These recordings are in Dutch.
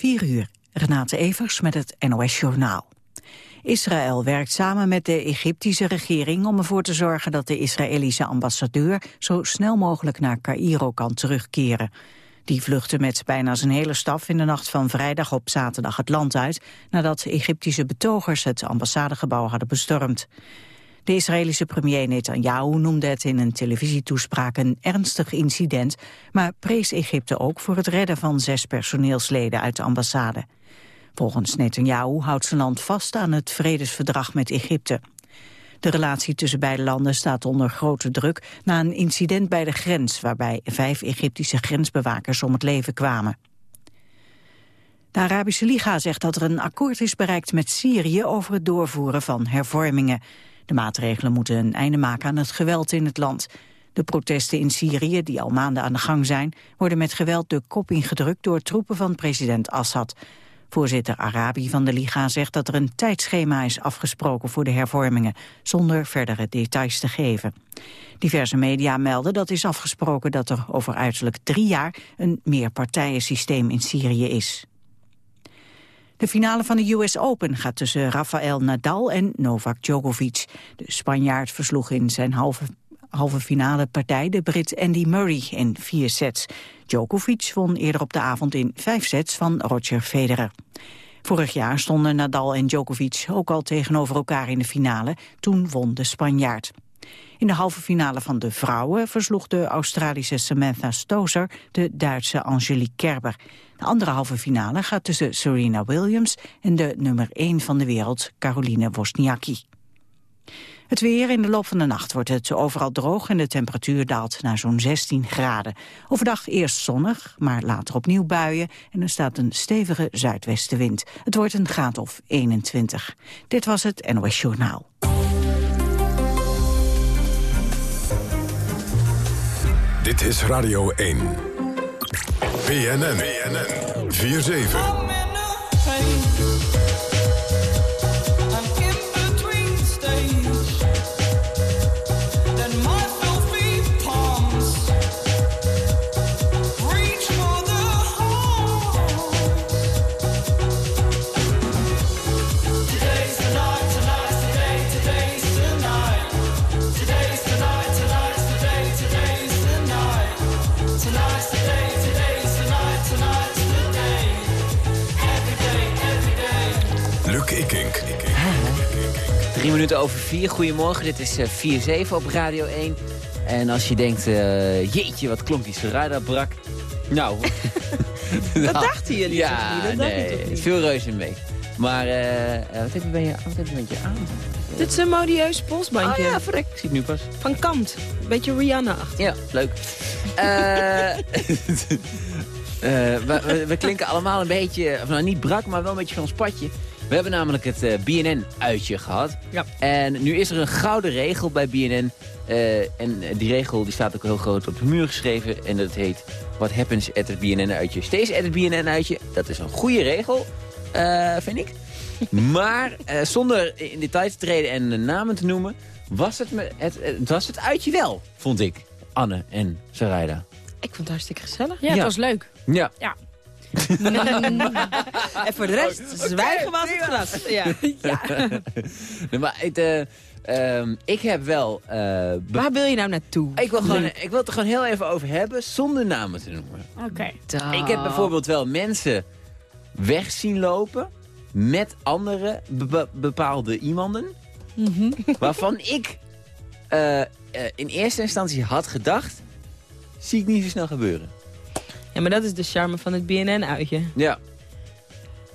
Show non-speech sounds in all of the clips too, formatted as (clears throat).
4 uur. Renate Evers met het NOS Journaal. Israël werkt samen met de Egyptische regering om ervoor te zorgen dat de Israëlische ambassadeur zo snel mogelijk naar Cairo kan terugkeren. Die vluchtte met bijna zijn hele staf in de nacht van vrijdag op zaterdag het land uit, nadat Egyptische betogers het ambassadegebouw hadden bestormd. De Israëlische premier Netanyahu noemde het in een televisietoespraak een ernstig incident, maar prees Egypte ook voor het redden van zes personeelsleden uit de ambassade. Volgens Netanyahu houdt zijn land vast aan het vredesverdrag met Egypte. De relatie tussen beide landen staat onder grote druk na een incident bij de grens waarbij vijf Egyptische grensbewakers om het leven kwamen. De Arabische Liga zegt dat er een akkoord is bereikt met Syrië over het doorvoeren van hervormingen. De maatregelen moeten een einde maken aan het geweld in het land. De protesten in Syrië, die al maanden aan de gang zijn, worden met geweld de kop ingedrukt door troepen van president Assad. Voorzitter Arabi van de Liga zegt dat er een tijdschema is afgesproken voor de hervormingen, zonder verdere details te geven. Diverse media melden dat is afgesproken dat er over uiterlijk drie jaar een meerpartijensysteem in Syrië is. De finale van de US Open gaat tussen Rafael Nadal en Novak Djokovic. De Spanjaard versloeg in zijn halve, halve finale partij de Brit Andy Murray in vier sets. Djokovic won eerder op de avond in vijf sets van Roger Federer. Vorig jaar stonden Nadal en Djokovic ook al tegenover elkaar in de finale. Toen won de Spanjaard. In de halve finale van de vrouwen versloeg de Australische Samantha Stozer de Duitse Angelique Kerber. De andere halve finale gaat tussen Serena Williams en de nummer 1 van de wereld, Caroline Wozniacki. Het weer in de loop van de nacht wordt het overal droog en de temperatuur daalt naar zo'n 16 graden. Overdag eerst zonnig, maar later opnieuw buien en er staat een stevige zuidwestenwind. Het wordt een graad of 21. Dit was het NOS Journaal. Dit is Radio 1. BNN. BNN. 4-7. Drie minuten over vier. Goedemorgen, dit is 4-7 op Radio 1. En als je denkt, uh, jeetje, wat klonk die Sarada brak. Nou. (laughs) (laughs) dat dachten jullie ja, niet? Dat nee, niet. veel reuze mee. Maar uh, wat, heb je bij je, wat heb je met je aan? Dit is een modieus polsbandje. Oh ja, verrek. Ik zie het nu pas. Van Kant. Een beetje Rihanna-achtig. Ja, leuk. (laughs) uh, we, we, klinken allemaal een beetje, of nou niet brak, maar wel een beetje van ons padje. We hebben namelijk het uh, BNN-uitje gehad. Ja. En nu is er een gouden regel bij BNN. Uh, en die regel die staat ook heel groot op de muur geschreven. En dat heet What happens at het BNN-uitje. Steeds at het BNN-uitje. Dat is een goede regel, uh, vind ik. (laughs) maar zonder in detail te treden en namen te noemen... Was het, me, het, het, was het uitje wel, vond ik. Anne en Sarayda. Ik vond het hartstikke gezellig. Ja, het was leuk. Ja. ja. (laughs) en voor de rest, oh, zwijgen was het gras. Ja. (laughs) ja. nee, maar het, uh, um, ik heb wel... Uh, Waar wil je nou naartoe? Ik wil, gewoon, ik wil het er gewoon heel even over hebben, zonder namen te noemen. Oké. Okay. Ik heb bijvoorbeeld wel mensen weg zien lopen met andere be bepaalde iemanden. Mm -hmm. (laughs) Waarvan ik uh, in eerste instantie had gedacht, zie ik niet zo snel gebeuren. Ja, maar dat is de charme van het BNN-uitje. Ja.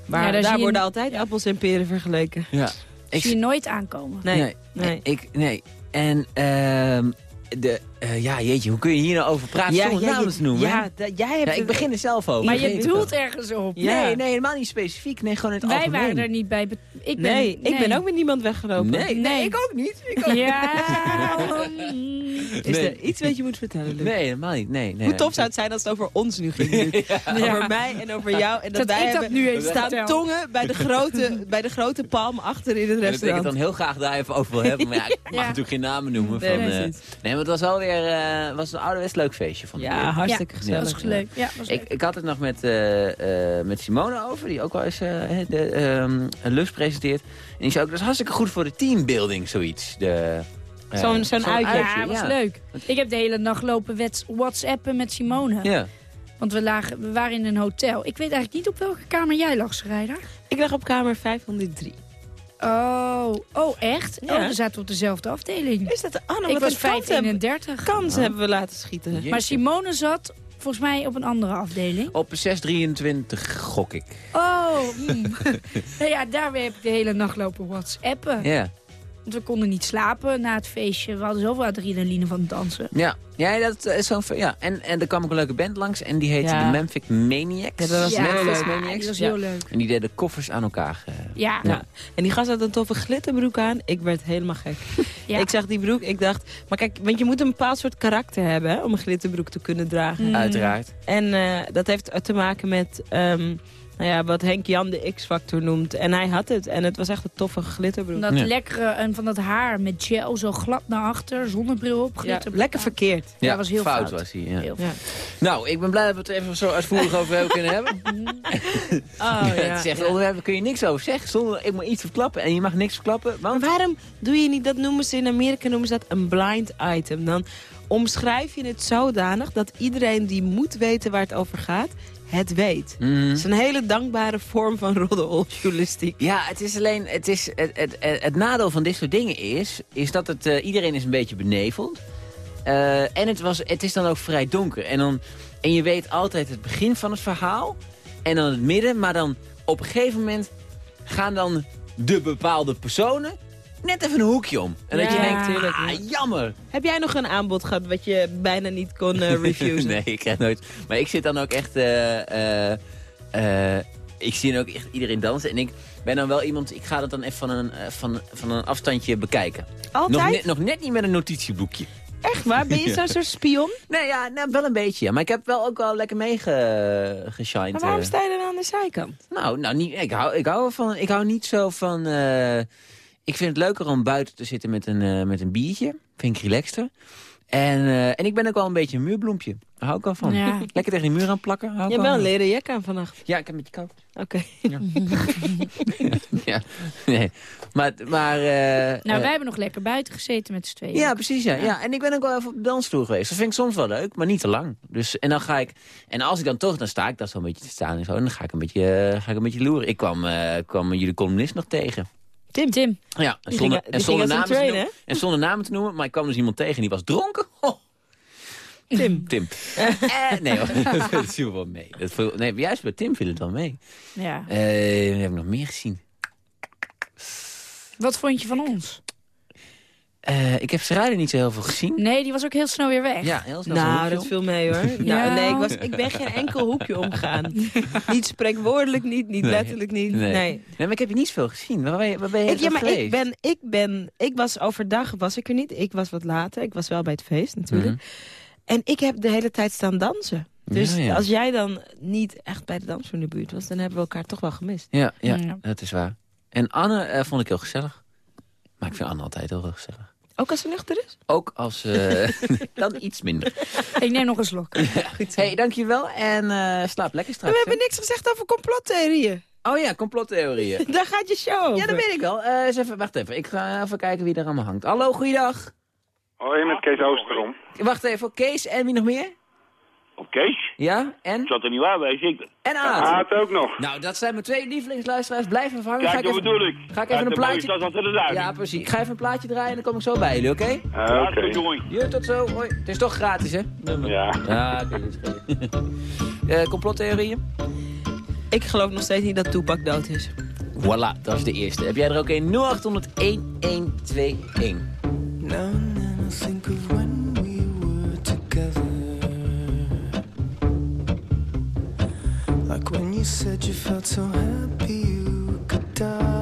Maar ja, daar, daar worden altijd ja. appels en peren vergeleken. Ja. Ik zie je nooit aankomen. Nee. Nee. nee. Ik, nee. En uh, de, uh, ja, jeetje, hoe kun je hier nou over praten ja, zonder ja, namen te noemen? Ja, jij hebt ja, ik begin er zelf over. Maar je doelt ergens op. Nee, nee, helemaal niet specifiek. Nee, gewoon het Wij algemeen. waren er niet bij. Ik ben, nee, nee, ik ben ook met niemand weggelopen. Nee, nee, nee ik ook niet. Ik ook ja. Is er iets wat je moet vertellen, Luc? Nee, helemaal niet. Nee, nee, Hoe tof zou het zijn als het over ons nu ging, Luc? (laughs) Over mij en over jou. En dat, dat wij ik dat nu eens staan vertel. tongen bij de, grote, bij de grote palm achter in het restaurant. dat ik het dan heel graag daar even over wil hebben. Maar ja, ik mag Ja. natuurlijk geen namen noemen. Nee, van, nee, maar het was wel weer uh, was een ouderwets leuk feestje. Van ja, hartstikke ja, gezellig. Dat was leuk. Ja, was ik, leuk. ik had het nog met, uh, uh, met Simone over, die ook wel eens de um, lust presenteert. En die zei ook, dat is hartstikke goed voor de teambuilding, zoiets. De, Zo'n zo uitje. uitje. Ja, was leuk. Ik heb de hele nacht lopen whatsappen met Simone. Ja. Want we, lagen, we waren in een hotel. Ik weet eigenlijk niet op welke kamer jij lag, Schrijder. Ik lag op kamer 503. Oh, oh echt? Ja. Oh, we zaten op dezelfde afdeling. Is dat Anne? ik was 531. Kansen hebben we laten schieten. Jeetje. Maar Simone zat volgens mij op een andere afdeling. Op 623 gok ik. Oh, mm. (laughs) nou ja, daar heb ik de hele nacht lopen whatsappen. Ja. Want we konden niet slapen na het feestje. We hadden zoveel adrenaline van het dansen. Ja, ja, dat is zo'n... Ja. En, en er kwam ook een leuke band langs en die heette Ja. de Memphis Maniacs. Ja, dat was ja, Memphis ja, Maniacs. dat was Ja. heel leuk. En die deden koffers aan elkaar. eh. Ja, Ja. En die gast had een toffe glitterbroek aan. Ik werd helemaal gek. (laughs) ja. Ik zag die broek, ik dacht... Maar kijk, want je moet een bepaald soort karakter hebben... Hè, om een glitterbroek te kunnen dragen. Mm. Uiteraard. En eh, dat heeft te maken met... ehm, nou ja, wat Henk Jan de X-factor noemt. En hij had het. En het was echt een toffe glitterbroek. dat Ja. lekkere en van dat haar met gel zo glad naar achter. Zonnebril op, Ja, glitterbroek lekker aan. verkeerd. Ja, was heel fout. fout. was hij. Ja. Heel Ja. Nou, ik ben blij dat we het er even zo uitvoerig over hebben kunnen hebben. (laughs) (laughs) Oh, het is echt een onderwerp, daar kun je niks over zeggen. Zonder ik moet iets verklappen en je mag niks verklappen. Maar Want waarom doe je niet, dat noemen ze in Amerika noemen ze dat een blind item. Dan omschrijf je het zodanig dat iedereen die moet weten waar het over gaat, het weet. Mhm. Het is een hele dankbare vorm van roddeljournalistiek. Ja, het is alleen. Het, is, het, het, het, het nadeel van dit soort dingen is. is dat het, eh, iedereen is een beetje beneveld. Eh, en het, was, het is dan ook vrij donker. En, dan, en je weet altijd het begin van het verhaal. En dan het midden. Maar dan op een gegeven moment gaan dan de bepaalde personen net even een hoekje om. En dat je denkt, ah, ja. jammer. Heb jij nog een aanbod gehad wat je bijna niet kon (laughs) refusen? nee, ik krijg nooit. Maar ik zit dan ook echt... eh, eh, ik zie dan ook echt iedereen dansen. En ik ben dan wel iemand... Ik ga dat dan even van een, van, van een afstandje bekijken. Altijd? Nog net, nog net niet met een notitieboekje. Echt waar? Ben je (laughs) zo'n soort spion? Nee, ja, nou, wel een beetje. ja. Maar ik heb wel ook wel lekker meegeshined. Maar waarom sta je dan aan de zijkant? Nou, nou niet, ik, hou, ik, hou van, ik hou niet zo van... ik vind het leuker om buiten te zitten met een, eh, met een biertje. Vind ik relaxter. En, eh, en ik ben ook wel een beetje een muurbloempje. Daar hou ik wel van. Ja. Lekker tegen die muur aan plakken. Hou Je hebt wel een leren jek aan vannacht. Ja, ik heb een beetje koud. Oké. (laughs) ja, nee. Maar, maar eh, Nou, wij hebben nog lekker buiten gezeten met z'n tweeën. ja, precies. Ja. Ja. En ik ben ook wel even op de dansvloer geweest. Dat vind ik soms wel leuk, maar niet te lang. Dus, en dan ga ik, en als ik dan toch, dan sta ik daar zo'n beetje te staan en zo. En dan ga ik een beetje, ga ik een beetje loeren. Ik kwam, eh, kwam jullie columnist nog tegen. Tim. Tim, Ja, en zonder, ging- en, zonder namen te train, noemen, en zonder namen te noemen. Maar ik kwam dus iemand tegen en die was dronken. (laughs) Oh, Tim. Tim. eh, nee hoor, (laughs) dat viel wel mee. Dat viel, nee, juist bij Tim viel het wel mee. ja. Eh, wat heb ik nog meer gezien? Wat vond je van ons? Eh, ik heb Sarayda niet zo heel veel gezien. Nee, die was ook heel snel weer weg. Ja, heel snel Nou, hoekje dat om. viel mee hoor. (laughs) Nou, nee, ik, was, ik ben geen enkel hoekje omgegaan. (laughs) niet spreekwoordelijk niet, niet Nee. letterlijk niet. Nee. Nee. Nee, maar ik heb je niet zoveel gezien. Waar ben je, waar ben je Ik, ja, maar geweest? ik ben, ik ben, ik was overdag was ik er niet. Ik was wat later. Ik was wel bij het feest natuurlijk. Mhm. En ik heb de hele tijd staan dansen. Dus Ja, ja. als jij dan niet echt bij de dans in de buurt was, dan hebben we elkaar toch wel gemist. Ja, ja, Ja. dat is waar. En Anne eh, vond ik heel gezellig. Maar ik vind Anne altijd heel gezellig. Ook als ze nuchter is? Ook als... eh, (laughs) dan iets minder. Ik neem nog een slok. hey, dankjewel. En eh, slaap lekker We straks. hebben niks gezegd over complottheorieën. Oh ja, complottheorieën. (laughs) Daar gaat je show over. ja, dat weet ik wel. Eh, eens even, wacht even. Ik ga even kijken wie er allemaal hangt. Hallo, goeiedag. Hoi, met Kees Oosterom. Wacht even. Kees en wie nog meer? Op Kees? Ja, en? Zat er niet waar bij, zeker? En Aad. Aad ook nog. Nou, dat zijn mijn twee lievelingsluisteraars. Blijf even hangen. Ga Kijk, ik dat even... bedoel ik. Ga ik even een plaatje... Dat de. Ja, precies. Ga even een plaatje draaien en dan kom ik zo bij jullie, oké? Oké. Ja, tot zo. Hoi. Het is toch gratis, hè? Nummer. Ja. Ja, oké. dat is goed. (laughs) Eh, complottheorieën? Ik geloof nog steeds niet dat Toepak dood is. Voilà, dat is de eerste. Heb jij er ook een? 0800 1121. Now and then said you felt so happy you could die.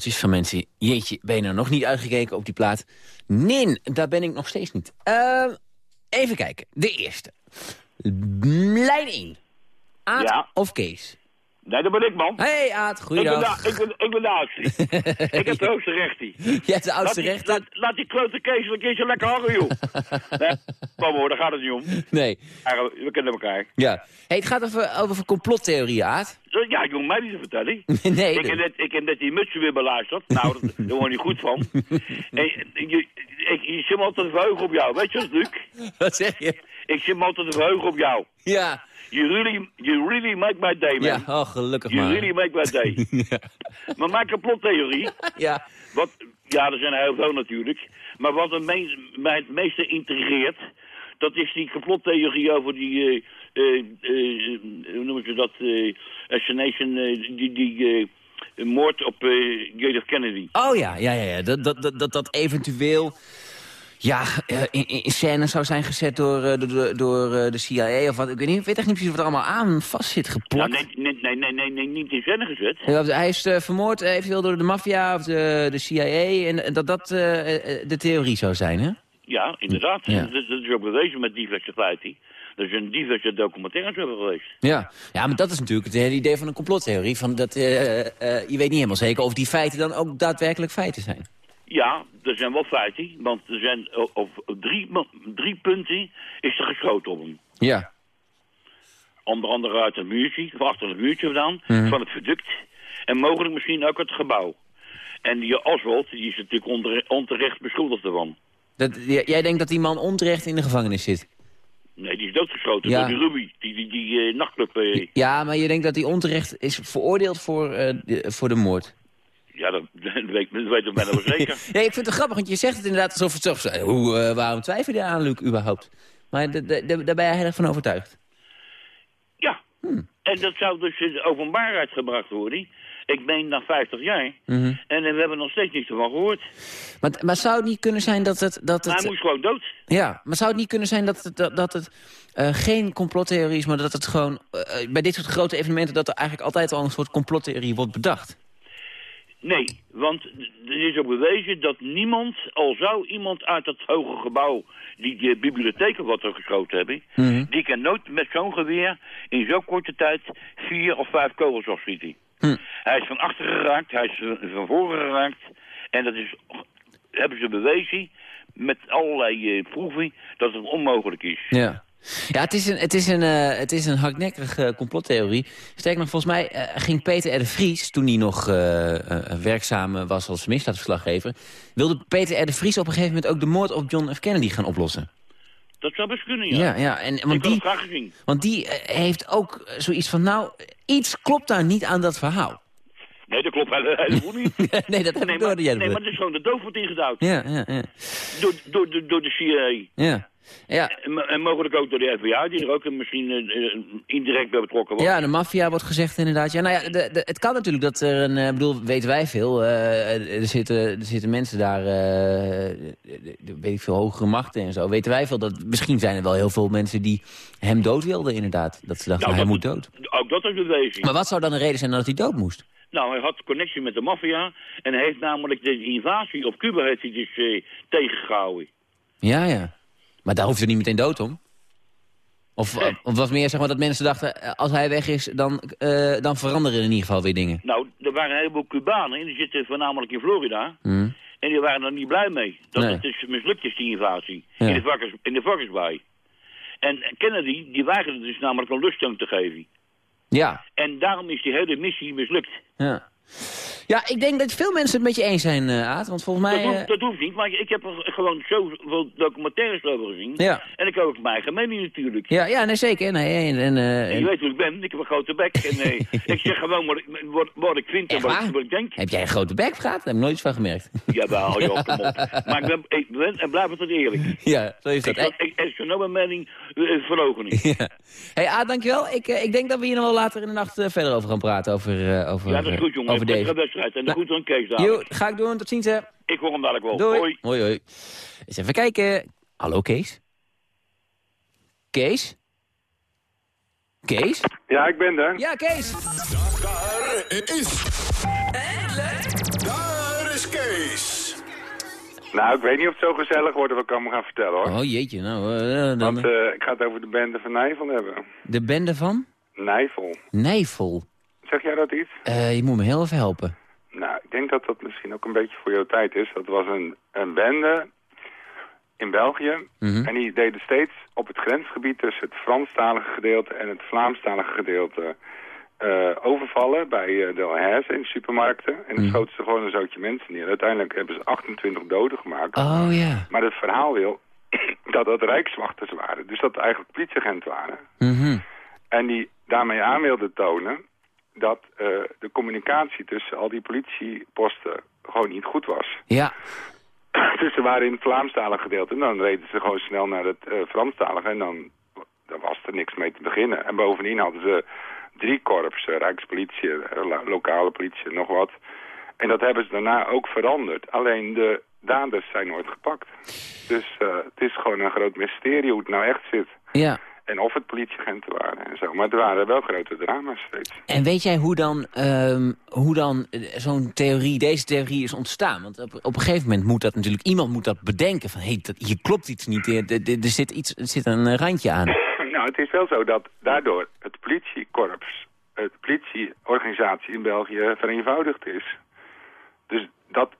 Mailtjes van mensen. Jeetje, ben je nou nog niet uitgekeken op die plaat? Nee, daar ben ik nog steeds niet. Ehm, even kijken. De eerste. Lijn 1. Aad Ja. of Kees? Nee, dat ben ik, man. Hey Aad, Ik ben, goeiedag. de, ik, ben, ik ben de oudste. (laughs) ik heb de hoogste rechtie. Jij hebt de oudste rechter? laat, laat die klote Kees een keertje lekker hangen, joh. (laughs) nee, kom hoor, daar gaat het niet om. Nee. Eigenlijk, We kennen elkaar. Ja. Hey, het gaat over, over complottheorieën, Aad. Ja, ik hoef mij niet te vertellen. (laughs) nee. Ik heb, net, ik heb net die mutsen weer beluisterd. Nou, dat- daar word je niet goed van. En, je, ik, ik zit me altijd te verheugen op jou. Weet je wat, Luc? Wat zeg je? Ik zit me altijd te verheugen op jou. Ja. You really, you really make my day, man. Ja, oh, gelukkig You maar. really make my day. (laughs) ja. Maar mijn complottheorie, ja. wat, ja, er zijn heel veel natuurlijk. Maar wat het me- mij het meeste intrigeert, dat is die complottheorie over die, eh, eh, hoe noemen ze dat, assassination, die, die moord op J.F. Kennedy. Oh ja, ja, ja, ja. Dat, dat, dat, dat eventueel ja, eh, in, in scène zou zijn gezet door, eh, door, door eh, de CIA of wat. Ik weet, niet, ik weet echt niet precies wat er allemaal aan vast zit geplakt. nee, nee, nee, nee, nee, nee, niet in scène gezet. Hij is vermoord eventueel door de maffia of de, de CIA. En en dat dat de theorie zou zijn, hè? Ja, inderdaad. Ja. Dat, dat is ook bewezen met diverse feiten. Er zijn diverse documentaires over geweest. Ja. ja, maar dat is natuurlijk het hele idee van een complottheorie. Van dat, je weet niet helemaal zeker of die feiten dan ook daadwerkelijk feiten zijn. Ja, er zijn wel feiten, want er zijn o- op drie, drie punten is er geschoten op hem. Ja. Onder andere uit een muurtje, of achter een muurtje vandaan, Mhm. van het viaduct. En mogelijk misschien ook het gebouw. En die Oswald, die is natuurlijk onder, onterecht beschuldigd ervan. Dat, jij denkt dat die man onterecht in de gevangenis zit? Nee, die is doodgeschoten Ja. door die Ruby, die, die, die eh, nachtclub. eh, Ja, maar je denkt dat hij onterecht is veroordeeld voor, eh, de, voor de moord? ja, dat, dat (laughs) weet, dat weet ik bijna wel zeker. (laughs) Nee, ik vind het grappig, want je zegt het inderdaad alsof het zo... Hoe, eh, waarom twijfel je aan, Luc, überhaupt? Maar daar ben jij heel erg van overtuigd. En dat zou dus in de openbaarheid gebracht worden. Ik meen na 50 jaar. Mhm. En we hebben nog steeds niets ervan gehoord. Maar, maar zou het niet kunnen zijn dat het... Dat Maar het hij moest gewoon dood. Ja, maar zou het niet kunnen zijn dat het, dat, dat het eh, geen complottheorie is... maar dat het gewoon eh, bij dit soort grote evenementen... dat er eigenlijk altijd al een soort complottheorie wordt bedacht? Nee, want er is ook bewezen dat niemand, al zou iemand uit dat hoge gebouw die de bibliotheken wat er geschoten hebben, Mhm. die kan nooit met zo'n geweer in zo'n korte tijd vier of vijf kogels afschieten. Hm. Hij is van achter geraakt, hij is van- van voren geraakt en dat is, hebben ze bewezen met allerlei eh, proeven dat het onmogelijk is. Ja. Ja, het is een, het is een, eh, het is een hardnekkige eh, complottheorie. Sterker nog, volgens mij eh, ging Peter R. de Vries... toen hij nog werkzaam was als misdaadverslaggever... wilde Peter R. de Vries op een gegeven moment ook de moord op John F. Kennedy gaan oplossen. Dat zou best kunnen, ja. Ja, ja. En, want die, want die heeft ook zoiets van... nou, iets klopt daar niet aan dat verhaal. Nee, dat klopt hele- helemaal niet. (laughs) nee, dat heb Nee, ik door maar, dat nee, dat maar het is gewoon de dood wordt ingedouwd. Ja, ja, ja. Door, door, door, door de CIA. Ja. Ja, En, en mogelijk ook door de FBI, die er ook misschien eh, eh, indirect bij betrokken was. Ja, de maffia wordt gezegd inderdaad. Ja, nou ja, de, de, het kan natuurlijk dat er een... Ik bedoel, weten wij veel. eh, er, zitten, er zitten mensen daar... eh, de- de- weet ik veel, hogere machten en zo. Weten wij veel dat... Misschien zijn er wel heel veel mensen die hem dood wilden inderdaad. Dat ze dachten, Nou, hij moet dood. Ook dat is bewezen. Maar wat zou dan de reden zijn dat hij dood moest? Nou, hij had connectie met de maffia. En hij heeft namelijk de invasie op Cuba heeft hij dus eh, tegengehouden. Ja, ja. Maar daar hoeft hij niet meteen dood om. Of, Nee. of was meer zeg maar dat mensen dachten... eh, als hij weg is, dan, eh, dan veranderen in ieder geval weer dingen. Nou, er waren een heleboel Cubanen, en die zitten voornamelijk in Florida. Hm. En die waren er niet blij mee. Dat Nee. het dus mislukt is, die invasie. Ja. In, de varkens, in de varkensbaai. En Kennedy, die weigerde dus namelijk een luchtsteun te geven. Ja, En daarom is die hele missie mislukt. ja. Ja, ik denk dat veel mensen het met je eens zijn, eh Aad. Want volgens mij... dat, hoeft, eh, dat hoeft niet, maar ik heb er gewoon zoveel documentaires over gezien. Ja. En ik heb ook mijn eigen mening natuurlijk. Ja, ja nee, zeker. Nee, en, en, eh, En je weet hoe ik ben, ik heb een grote bek. En (laughs) ik zeg gewoon wat ik, wat, wat ik vind en wat ik, waar? wat ik denk. Heb jij een grote bek gehad? Daar heb ik nooit iets van gemerkt. (laughs) Jawel, joh, (laughs) kom op. Maar ik ben, ik ben en blijf altijd eerlijk. ja, zo is dat. ik, ik, ik mijn mening uh, verloochenen. Ja. hey, Aad, dankjewel. Ik, ik denk dat we hier nog wel later in de nacht verder over gaan praten. Over, over, Ja, dat is goed, jongen. over deze. Wedstrijd. En de Nou, goed aan Kees Jo, dadelijk. ga ik doen. Tot ziens, hè. Ik hoor hem dadelijk wel. Doei. Hoi. Hoi, hoi. Eens even kijken. Hallo, Kees? Kees? Kees? Ja, ik ben er. Ja, Kees. Daar is... Daar is Kees. Nou, ik weet niet of het zo gezellig wordt of ik kan me gaan vertellen hoor. Oh, jeetje. Nou, eh, dan, Want eh, ik ga het over de bende van Nijvel hebben. de bende van Nijvel. Nijvel. Zeg jij dat iets? Eh, je moet me heel even helpen. Nou, ik denk dat dat misschien ook een beetje voor jouw tijd is. Dat was een, een bende in België. Mhm. En die deden steeds op het grensgebied tussen het Franstalige gedeelte en het Vlaamstalige gedeelte eh, overvallen bij eh, de in de supermarkten. En dan Mhm. schoten ze gewoon een zootje mensen neer. Uiteindelijk hebben ze 28 doden gemaakt. Oh, ja. Maar het verhaal wil (clears throat) dat dat rijkswachters waren. Dus dat eigenlijk politieagenten waren. Mhm. En die daarmee aan wilden tonen dat eh, de communicatie tussen al die politieposten gewoon niet goed was. Ja. (clears throat) dus ze waren in het Vlaamstalige gedeelte. En dan reden ze gewoon snel naar het Franstalige. En dan, dan was er niks mee te beginnen. En bovendien hadden ze drie korps, eh, Rijkspolitie, eh, lo- lokale politie nog wat. En dat hebben ze daarna ook veranderd. Alleen de daders zijn nooit gepakt. Dus het is gewoon een groot mysterie hoe het nou echt zit. Ja. En of het politieagenten waren en zo. Maar er waren wel grote drama's steeds. En weet jij hoe dan, ehm, hoe dan eh, zo'n theorie, deze theorie is ontstaan? Want op, op een gegeven moment moet dat natuurlijk, iemand moet dat bedenken. Van, hé, hey, dat- hier klopt iets niet, er, er, zit, iets, er zit een eh, randje aan. (clears throat) nou, het is wel zo dat daardoor het politiekorps, het politieorganisatie in België vereenvoudigd is. Dus dat,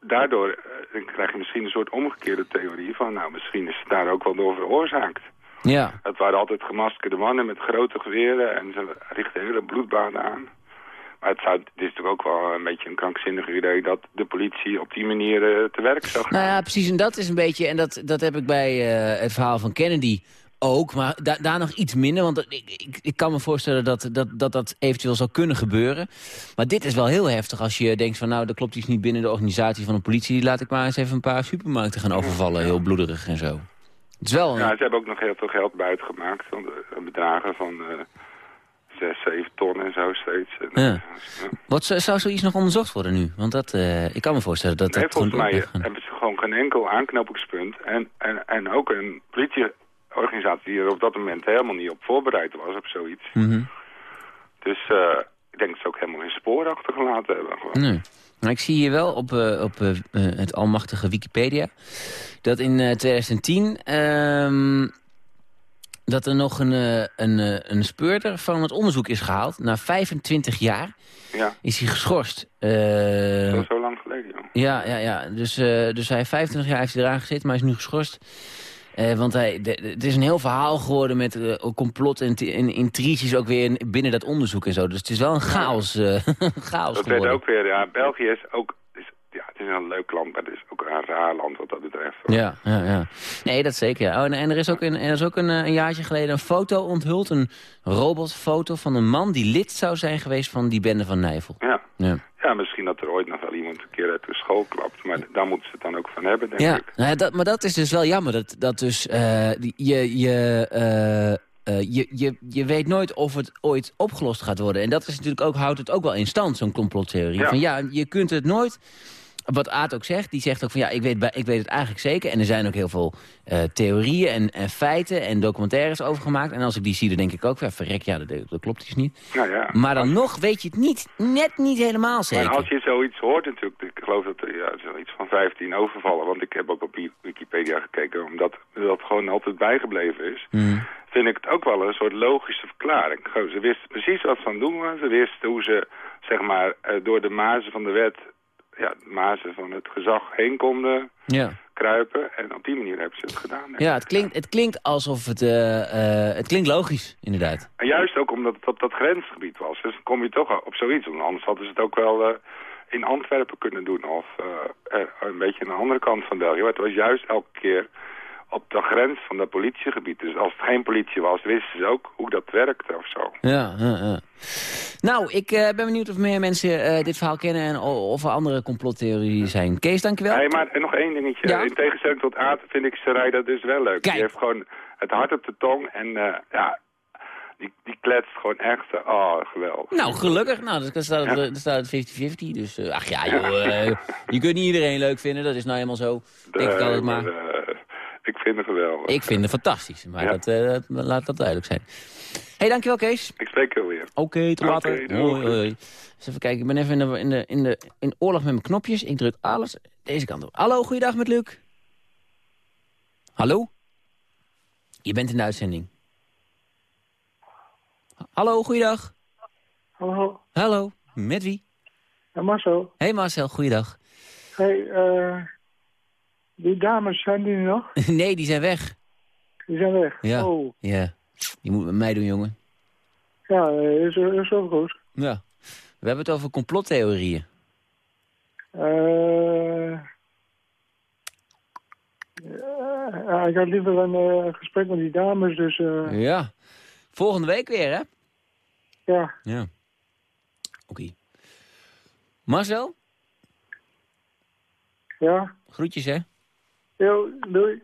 daardoor eh, dan krijg je misschien een soort omgekeerde theorie van, nou, misschien is het daar ook wel door veroorzaakt. Ja. Het waren altijd gemaskerde mannen met grote geweren en ze richten hele bloedbaden aan. Maar het, zou, het is natuurlijk ook wel een beetje een krankzinnig idee dat de politie op die manier eh, te werk zou gaan. Nou ja, precies. En dat is een beetje, en dat, dat heb ik bij eh, het verhaal van Kennedy ook. Maar da daar nog iets minder, want dat- ik, ik, ik kan me voorstellen dat dat, dat dat eventueel zou kunnen gebeuren. Maar dit is wel heel heftig als je denkt van nou, er klopt iets niet binnen de organisatie van de politie. Laat ik maar eens even een paar supermarkten gaan overvallen, heel bloederig en zo. Het is wel een... Ja, ze hebben ook nog heel veel geld buitgemaakt. want, eh, Bedragen van, eh, zes, zeven ton en zo steeds. Ja. eh, ja. Wat zou, zoiets nog onderzocht worden nu? Want dat, eh, ik kan me voorstellen dat Nee, dat volgens mij gaan. hebben ze gewoon geen enkel aanknopingspunt. En, en, en ook een politieorganisatie die er op dat moment helemaal niet op voorbereid was op zoiets. Mhm. Dus ik denk dat ze ook helemaal geen spoor achtergelaten hebben. Gewoon. Nee. Maar ik zie hier wel op, eh, op eh, eh, het almachtige Wikipedia... dat in eh, 2010... ehm, dat er nog een, een, een speurder van het onderzoek is gehaald. Na 25 jaar Ja, is hij geschorst. dat is zo lang geleden, joh. ja, ja, ja. Dus, dus hij heeft 25 jaar heeft hij eraan gezeten, maar hij is nu geschorst. Eh, want hij, de- de- het is een heel verhaal geworden met eh, complot en, en intriges ook weer binnen dat onderzoek en zo. Dus het is wel een chaos, eh (laughs) chaos Dat geworden. werd ook weer, ja, België is ook, ja, het is een leuk land, maar het is ook een raar land wat dat betreft. hoor. Ja, ja, ja. Nee, dat zeker. Ja. Oh, en, en er is ook, een, er is ook een, eh, een jaartje geleden een foto onthuld. Een robotfoto van een man die lid zou zijn geweest van die bende van Nijvel. Ja. Ja, ja, misschien dat er ooit nog wel iemand een keer uit de school klapt, maar daar moeten ze het dan ook van hebben, denk ja ik. nou ja, dat, maar dat is dus wel jammer. Dat, dat dus, eh, je, je, eh, je, je, je weet nooit of het ooit opgelost gaat worden. En dat is natuurlijk ook, houdt het ook wel in stand, zo'n complottheorie. Ja. Van ja, je kunt het nooit... Wat Aad ook zegt, die zegt ook van ja, ik weet, ik weet het eigenlijk zeker. En er zijn ook heel veel eh, theorieën en, en feiten en documentaires over gemaakt. En als ik die zie, dan denk ik ook, ja, verrek, ja, dat, dat klopt iets niet. Nou ja. Maar dan nog weet je het niet, net niet helemaal zeker. Maar als je zoiets hoort natuurlijk, ik geloof dat er ja, zoiets van 15 overvallen, want ik heb ook op Wikipedia gekeken, omdat dat gewoon altijd bijgebleven is, Mm. vind ik het ook wel een soort logische verklaring. Ze wisten precies wat ze aan het doen waren, ze wisten hoe ze, zeg maar, eh, door de mazen van de wet, ja, de mazen van het gezag heen konden Ja. kruipen, en op die manier hebben ze het gedaan. Ja, het klinkt, het klinkt alsof het... eh, eh, het klinkt logisch, inderdaad. En juist ook omdat het op dat grensgebied was. Dus dan kom je toch op zoiets. Want anders hadden ze het ook wel eh, in Antwerpen kunnen doen. Of een beetje aan de andere kant van België. Maar het was juist elke keer op de grens van dat politiegebied. Dus als het geen politie was, wisten ze ook hoe dat werkte of zo. Ja, ja, ja. Nou, ik eh, ben benieuwd of meer mensen eh, dit verhaal kennen... en of er andere complottheorieën zijn. Kees, dankjewel. Hey, maar nog één dingetje. Ja? In tegenstelling tot Aad vind ik Sarayda dus wel leuk. Kijk. Die heeft gewoon het hart op de tong. En eh, ja, die, die kletst gewoon echt. Oh, geweldig. Nou, gelukkig. Nou, dan staat het, Ja. dan staat het 50-50. Dus, ach ja, joh. je kunt niet iedereen leuk vinden. Dat is nou helemaal zo. Denk ik altijd maar. (laughs) ik vind het geweldig. Ik vind het fantastisch. Maar Ja. dat, eh, dat- laat dat duidelijk zijn. hey, dankjewel Kees. Ik spreek je weer. Oké, tot later. Oké, doei. hoi, hoi. Eens even kijken, ik ben even in, de, in, de, in, de, in oorlog met mijn knopjes. Ik druk alles deze kant op. Hallo, goeiedag met Luc. Hallo? Je bent in de uitzending. Hallo, goeiedag. Hallo, Hallo, met wie? ja, Marcel. Hey Marcel, goeiedag. Hey, eh, die dames, zijn die nog? (laughs) nee, die zijn weg. Die zijn weg. Ja. Oh, Ja, je moet met mij doen, jongen. ja, eh, is, is ook goed. Ja. We hebben het over complottheorieën. Eh, ja, ik had liever een eh, gesprek met die dames, dus eh, Ja. Volgende week weer, hè? ja. Ja. Oké. Marcel, Ja, groetjes, hè? Yo, doei.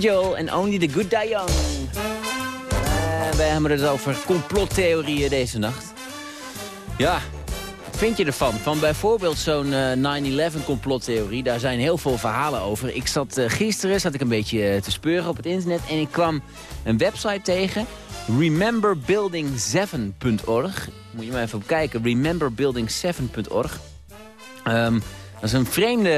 Joel en Only the Good Die Young. Uh, wij hebben het over complottheorieën deze nacht. Ja, vind je ervan? Van bijvoorbeeld zo'n eh, 9-11 complottheorie. Daar zijn heel veel verhalen over. Ik zat eh, gisteren zat ik een beetje eh, te speuren op het internet... en ik kwam een website tegen. Rememberbuilding7.org. Moet je maar even op kijken. Rememberbuilding7.org. Ehm, dat is een vreemde,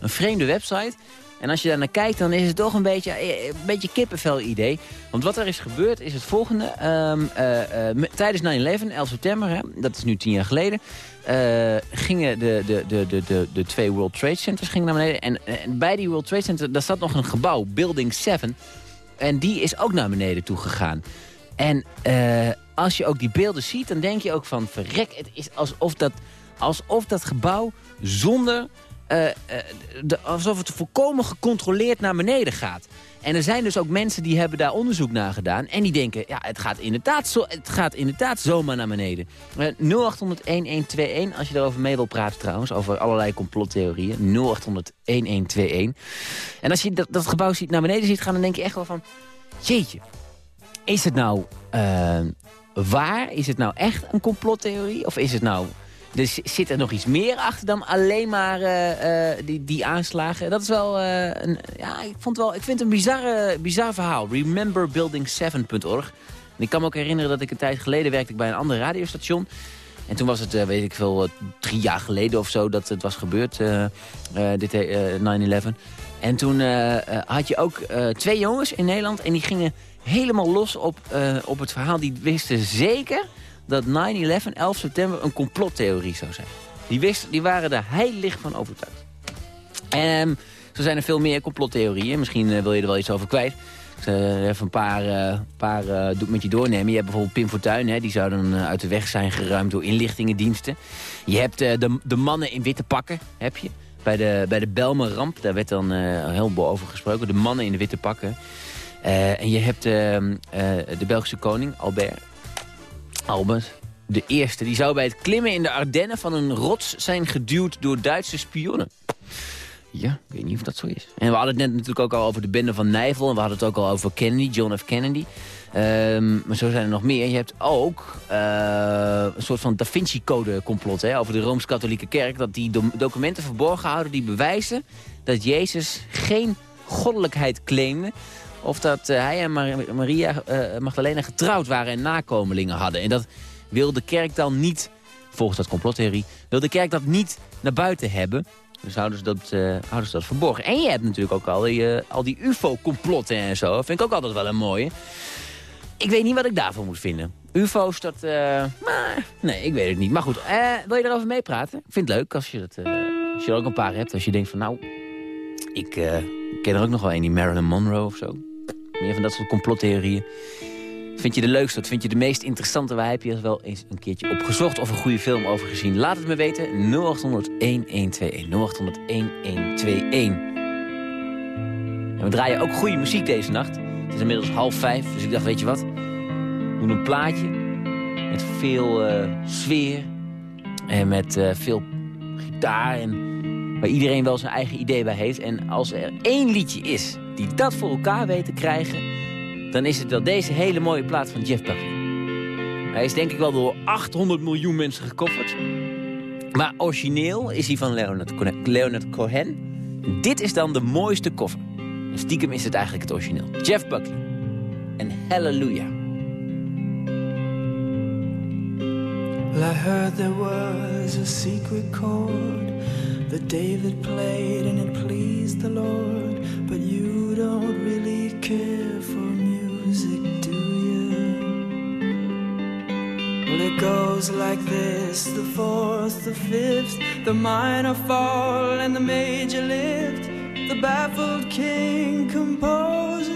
een vreemde website... En als je daar naar kijkt, dan is het toch een beetje eh, een beetje kippenvel idee. Want wat er is gebeurd is het volgende. Ehm, eh, eh, tijdens 9-11, 11 september, hè, dat is nu tien jaar geleden... gingen de, de, de, de, de, de twee World Trade Centers gingen naar beneden. En, bij die World Trade Center, daar zat nog een gebouw, Building 7. En die is ook naar beneden toe gegaan. En als je ook die beelden ziet, dan denk je ook van... verrek, het is alsof dat, alsof dat gebouw zonder... eh, eh, alsof het volkomen gecontroleerd naar beneden gaat. En er zijn dus ook mensen die hebben daar onderzoek naar gedaan. En die denken, ja, het gaat inderdaad, zo, het gaat zomaar naar beneden. Eh 0800-1121, als je daarover mee wil praten trouwens. Over allerlei complottheorieën. 0800-1121. En als je dat, dat gebouw ziet, naar beneden ziet gaan, dan denk je echt wel van... Jeetje, is het nou waar? Is het nou echt een complottheorie? Of is het nou... Dus zit er nog iets meer achter dan alleen maar eh, eh, die, die aanslagen? Dat is wel eh, een... Ja, ik, vond wel, ik vind het een bizarre, bizar verhaal. Rememberbuilding7.org. En ik kan me ook herinneren dat ik een tijd geleden werkte bij een ander radiostation. En toen was het, weet ik veel, drie jaar geleden of zo dat het was gebeurd, dit eh, 9-11. En toen had je ook twee jongens in Nederland en die gingen helemaal los op, op het verhaal. Die wisten zeker dat 9-11, 11 september, een complottheorie zou zijn. Die, wisten, die waren er heilig van overtuigd. En ehm, zo zijn er veel meer complottheorieën. Misschien eh, wil je er wel iets over kwijt. Ik zal even een paar, eh, paar eh, met je doornemen. Je hebt bijvoorbeeld Pim Fortuyn. Hè, die zou dan eh, uit de weg zijn geruimd door inlichtingendiensten. Je hebt eh, de, de mannen in witte pakken. Heb je. Bij de, bij de Belmer-ramp. Daar werd dan eh, heel veel over gesproken. De mannen in de witte pakken. Eh, en je hebt ehm, eh, de Belgische koning, Albert. Albert. De eerste. Die zou bij het klimmen in de Ardennen van een rots zijn geduwd door Duitse spionnen. Ja, ik weet niet of dat zo is. En we hadden het net natuurlijk ook al over de bende van Nijvel. En we hadden het ook al over Kennedy, John F. Kennedy. Ehm, maar zo zijn er nog meer. Je hebt ook eh, een soort van Da Vinci-code complot over de Rooms-Katholieke Kerk. Dat die do- documenten verborgen houden die bewijzen dat Jezus geen goddelijkheid claimde. Of dat eh, hij en Mar- Maria eh, Magdalena getrouwd waren en nakomelingen hadden. En dat wil de kerk dan niet, volgens dat complottheorie, wil de kerk dat niet naar buiten hebben. Dus houden ze dat, eh, houden ze dat verborgen. En je hebt natuurlijk ook al die, die ufo-complotten en zo. Vind ik ook altijd wel een mooie. Ik weet niet wat ik daarvoor moet vinden. UFO's, dat... maar, nee, ik weet het niet. Maar goed, wil je erover meepraten? Ik vind het leuk als je, dat, als je er ook een paar hebt. Als je denkt van, nou, ik ken er ook nog wel een, die Marilyn Monroe of zo. Meer van dat soort complottheorieën. Vind je de leukste, wat vind je de meest interessante? Waar heb je er wel eens een keertje opgezocht of een goede film over gezien? Laat het me weten. 0800 1121. 0800 1121. En we draaien ook goede muziek deze nacht. Het is inmiddels half vijf, dus ik dacht, weet je wat? We doen een plaatje met veel eh, sfeer en met eh, veel gitaar en waar iedereen wel zijn eigen idee bij heeft. En als er één liedje is die dat voor elkaar weet te krijgen, dan is het wel deze hele mooie plaat van Jeff Buckley. Hij is denk ik wel door 800 miljoen mensen gecoverd. Maar origineel is hij van Leonard, Cohen-. Dit is dan de mooiste. En stiekem is het eigenlijk het origineel. Jeff Buckley. En Hallelujah. Well, there was a secret chord that David played and it the Lord. But you don't really care for music, do you? Well, it goes like this the fourth, the fifth, the minor fall, and the major lift. The baffled king composing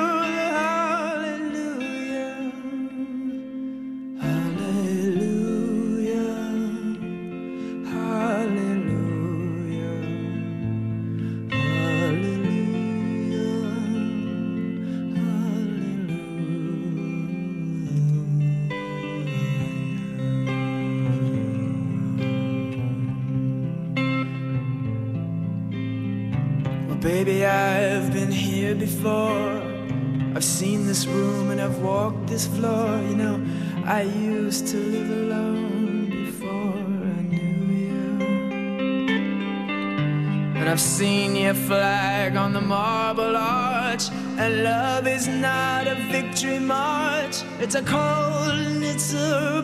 this floor. You know, I used to live alone before I knew you. And I've seen your flag on the marble arch. And love is not a victory march, it's a cold and it's a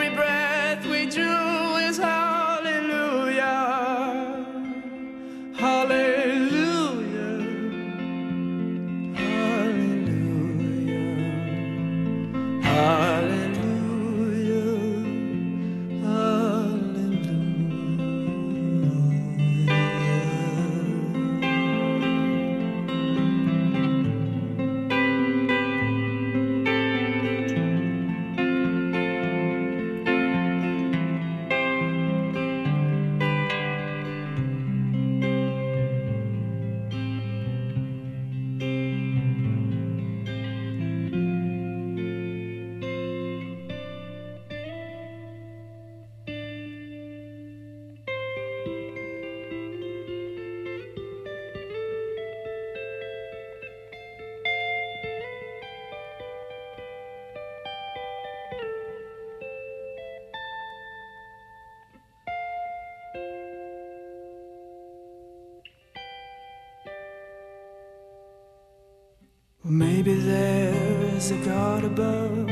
maybe there is a God above.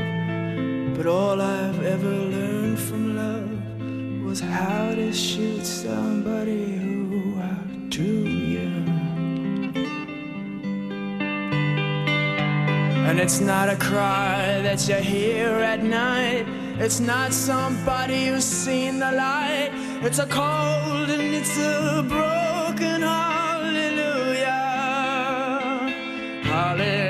But all I've ever learned from love was how to shoot somebody who outdrew you. And it's not a cry that you hear at night. It's not somebody who's seen the light. It's a cold and it's a broken hallelujah. Hallelujah.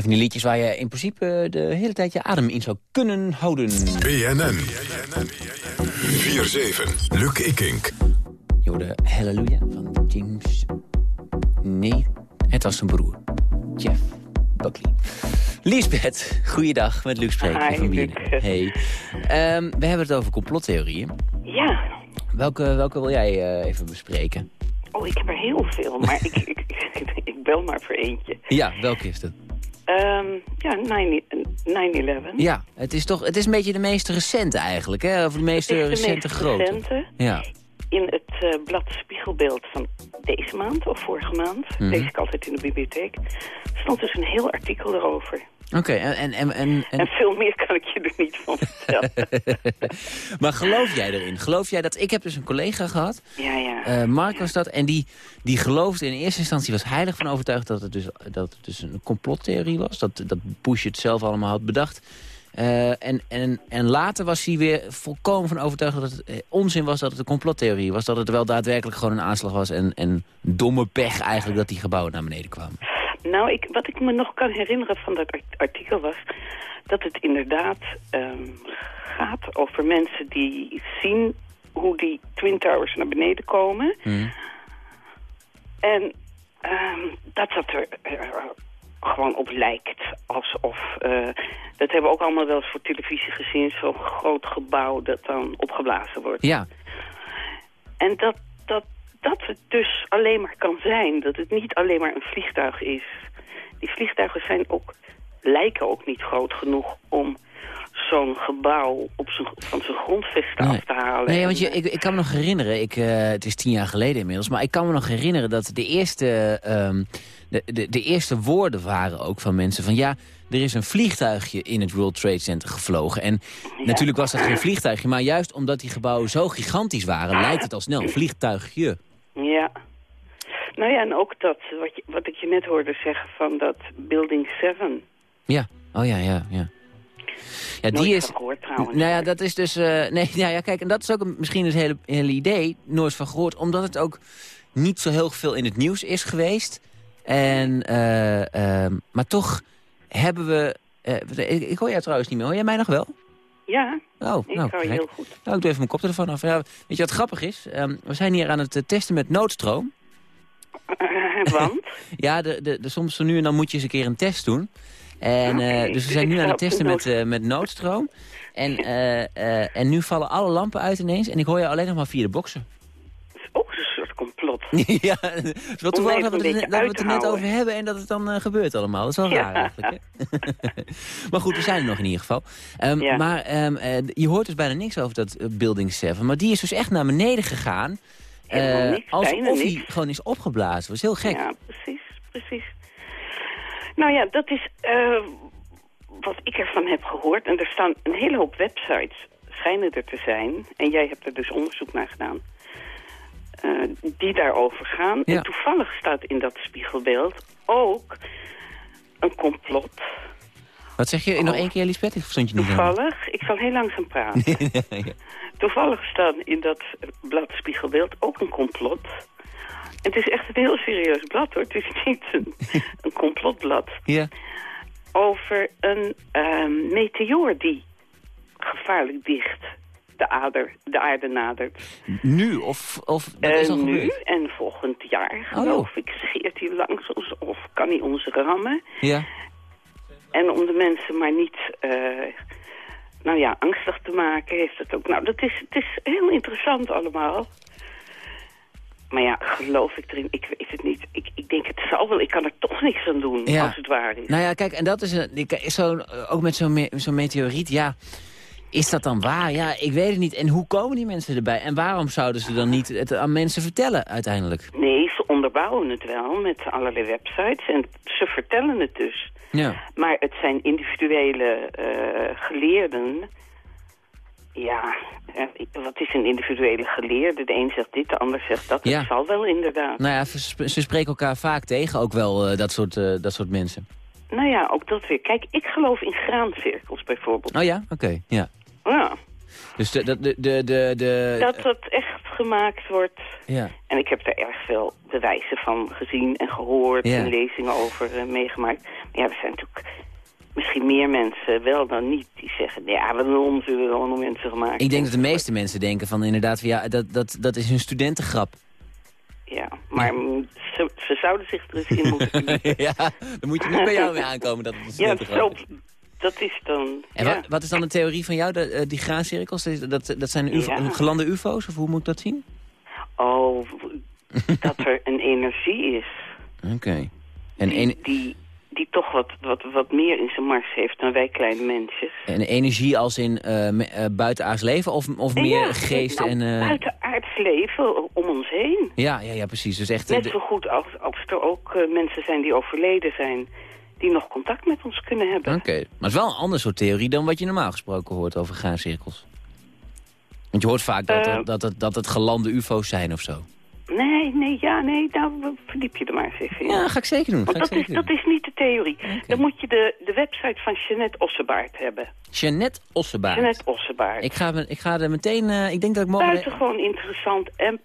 Zijn van die liedjes waar je in principe de hele tijd je adem in zou kunnen houden. BNN. 4-7. Luc Ikink. Je hoorde Halleluja van James... Nee, het was zijn broer. Jeff Buckley. Liesbeth, goeiedag met Luc Spreken Hi, van Luc. Hey. Ehm, we hebben het over complottheorieën. Ja. Welke, welke wil jij eh, even bespreken? Oh, ik heb er heel veel, maar ik, (laughs) ik, ik, ik bel maar voor eentje. Ja, welke is het? Ehm, ja, 9-11. Ja, het is toch het is een beetje de meest recente eigenlijk, hè? Of de meest de recente meest grote. recente. Ja. In het eh, blad Spiegelbeeld van deze maand, of vorige maand, Mhm. lees ik altijd in de bibliotheek, stond dus een heel artikel erover. Oké, en, en, en, en, En veel meer kan ik je er niet van vertellen. (laughs) maar geloof jij erin? Geloof jij dat... Ik heb dus een collega gehad, ja, ja. eh, Mark was dat... en die, die geloofde in eerste instantie, was heilig van overtuigd... dat het dus, dat het dus een complottheorie was. Dat, dat Bush het zelf allemaal had bedacht. Eh, en, en, en later was hij weer volkomen van overtuigd dat het eh, onzin was... dat het een complottheorie was. Dat het wel daadwerkelijk gewoon een aanslag was... en, en domme pech eigenlijk dat die gebouwen naar beneden kwamen. Nou, ik, wat ik me nog kan herinneren van dat art- artikel was... dat het inderdaad ehm, gaat over mensen die zien hoe die Twin Towers naar beneden komen. En ehm, dat dat er gewoon op lijkt. Alsof, eh, dat hebben we ook allemaal wel eens voor televisie gezien... zo'n groot gebouw dat dan opgeblazen wordt. Ja, En dat, dat, het dus alleen maar kan zijn. Dat het niet alleen maar een vliegtuig is. Die vliegtuigen zijn ook, lijken ook niet groot genoeg om zo'n gebouw op zijn, van zijn grondvesten af te halen. Nee, want je, ik, ik kan me nog herinneren, ik, eh, het is tien jaar geleden inmiddels... maar ik kan me nog herinneren dat de eerste, ehm, de, de, de eerste woorden waren ook van mensen van... ja, er is een vliegtuigje in het World Trade Center gevlogen. En natuurlijk was dat geen vliegtuigje... maar juist omdat die gebouwen zo gigantisch waren... lijkt het al snel een vliegtuigje. Ja. Nou ja, en ook dat, wat, je, wat ik je net hoorde zeggen van dat Building 7. Ja, oh ja, ja, ja. Ja, Nooit die is. van gehoord trouwens. Nou ja, dat is dus. eh, nee, ja, (laughs) ja, kijk, en dat is ook een- misschien het hele, hele idee. Nooit van gehoord, omdat het ook niet zo heel veel in het nieuws is geweest. En, eh, ehm, maar toch hebben we. eh, ik, ik hoor jou trouwens niet meer. Hoor jij mij nog wel? Ja, Oh, ik nou, kijk. heel goed. Nou, ik doe even mijn koptelefoon af. Ja, weet je wat grappig is? Ehm, we zijn hier aan het eh, testen met noodstroom. (laughs) want? (laughs) Ja, de, de, de, soms zo nu en dan moet je eens een keer een test doen. En, eh, dus we dus zijn nu ga aan het testen met, eh, met noodstroom. En, en nu vallen alle lampen uit ineens. En ik hoor je alleen nog maar via de boksen. Soort complot. (laughs) ja, Om toevallig dat we, het, dat we het er net over hebben en dat het dan eh, gebeurt allemaal. Dat is wel Ja. raar eigenlijk. Hè? (laughs) maar goed, we zijn er nog in ieder geval. Ehm, Ja. Maar ehm, eh, je hoort dus bijna niks over dat eh, Building 7. Maar die is dus echt naar beneden gegaan Eh, niks, alsof hij gewoon is opgeblazen. Dat is heel gek. Ja, precies, precies. Nou ja, dat is wat ik ervan heb gehoord. En er staan een hele hoop websites, schijnen er te zijn. En jij hebt er dus onderzoek naar gedaan. Eh, die daarover gaan. Ja. En toevallig staat in dat spiegelbeeld ook een complot. Wat zeg je nog één keer, Lisbeth? Ik verstond je niet. Toevallig, ik zal heel langzaam praten. (laughs) Ja. Toevallig staat in dat blad Spiegelbeeld ook een complot. Het is echt een heel serieus blad hoor. Het is niet een, (laughs) een complotblad. Ja. Over een ehm, meteoor die gevaarlijk dicht de, aarde, de aarde nadert. Nu? Of, of dat is al nu en volgend jaar Oh, geloof ik scheert hij langs ons of kan hij ons rammen. Ja. En om de mensen maar niet, eh, nou ja, angstig te maken, heeft het ook. Nou, dat is, het is heel interessant allemaal. Maar ja, geloof ik erin? Ik weet het niet. Ik, ik denk, het zal wel. Ik kan er toch niks aan doen, Ja. als het waar is. Nou ja, kijk, en dat is een, zo, ook met zo'n me- zo'n meteoriet, ja. Is dat dan waar? Ja, ik weet het niet. En hoe komen die mensen erbij? En waarom zouden ze dan niet het aan mensen vertellen uiteindelijk? Nee, ze onderbouwen het wel met allerlei websites. En ze vertellen het dus. Ja. Maar het zijn individuele eh, geleerden. Ja, eh, wat is een individuele geleerde? De een zegt dit, de ander zegt dat. Ja. Het zal wel inderdaad. Nou ja, ze, spreken elkaar vaak tegen, ook wel eh, dat, soort, dat soort mensen. Nou ja, ook dat weer. Kijk, ik geloof in graancirkels bijvoorbeeld. Oh ja? Oké, ja. Ja, Dus de, de, de, de, de, dat dat echt gemaakt wordt. ja. En ik heb er erg veel bewijzen van gezien en gehoord Ja. en lezingen over eh, meegemaakt. Maar ja, er zijn natuurlijk misschien meer mensen wel dan niet die zeggen... ja, wat een onzin, we hebben allemaal mensen gemaakt. Ik denk dat de meeste mensen denken van inderdaad, van, ja, dat, dat, dat is een studentengrap. Ja, maar ze, ze zouden zich er eens in moeten (laughs) ja, dan moet je niet bij jou mee aankomen dat het een Ja, studentengrap zo, is. Dat is dan... En ja. wat, wat is dan de theorie van jou, de, eh, die graancirkels? Dat, dat, zijn UFO, Ja. gelande ufo's, of hoe moet ik dat zien? Oh, (laughs) dat er een energie is Oké. En die, een, die, die toch wat, wat, wat meer in zijn mars heeft dan wij kleine mensjes. en energie als in eh, buitenaards leven of, of meer geest nou, en... eh, Buitenaards leven om ons heen. ja, ja, ja, precies. Dus echt... Net zo goed als, als er ook mensen zijn die overleden zijn... die nog contact met ons kunnen hebben. Oké, maar het is wel een ander soort theorie dan wat je normaal gesproken hoort over graancirkels. Want je hoort vaak dat, Eh. het- dat, het, dat het gelande ufo's zijn of zo. Nee, nee, ja, nee, nou verdiep je er maar eens even in. Ja, ga ik zeker doen. Ga Want ik dat is, zeker dat is niet de theorie. Dan moet je de, de website van Jeannette Ossebaard hebben. Jeannette Ossebaard. Jeannette Ossebaard. Ik ga, ik ga er meteen... eh, ik denk dat ik morgen... Buitengewoon interessant en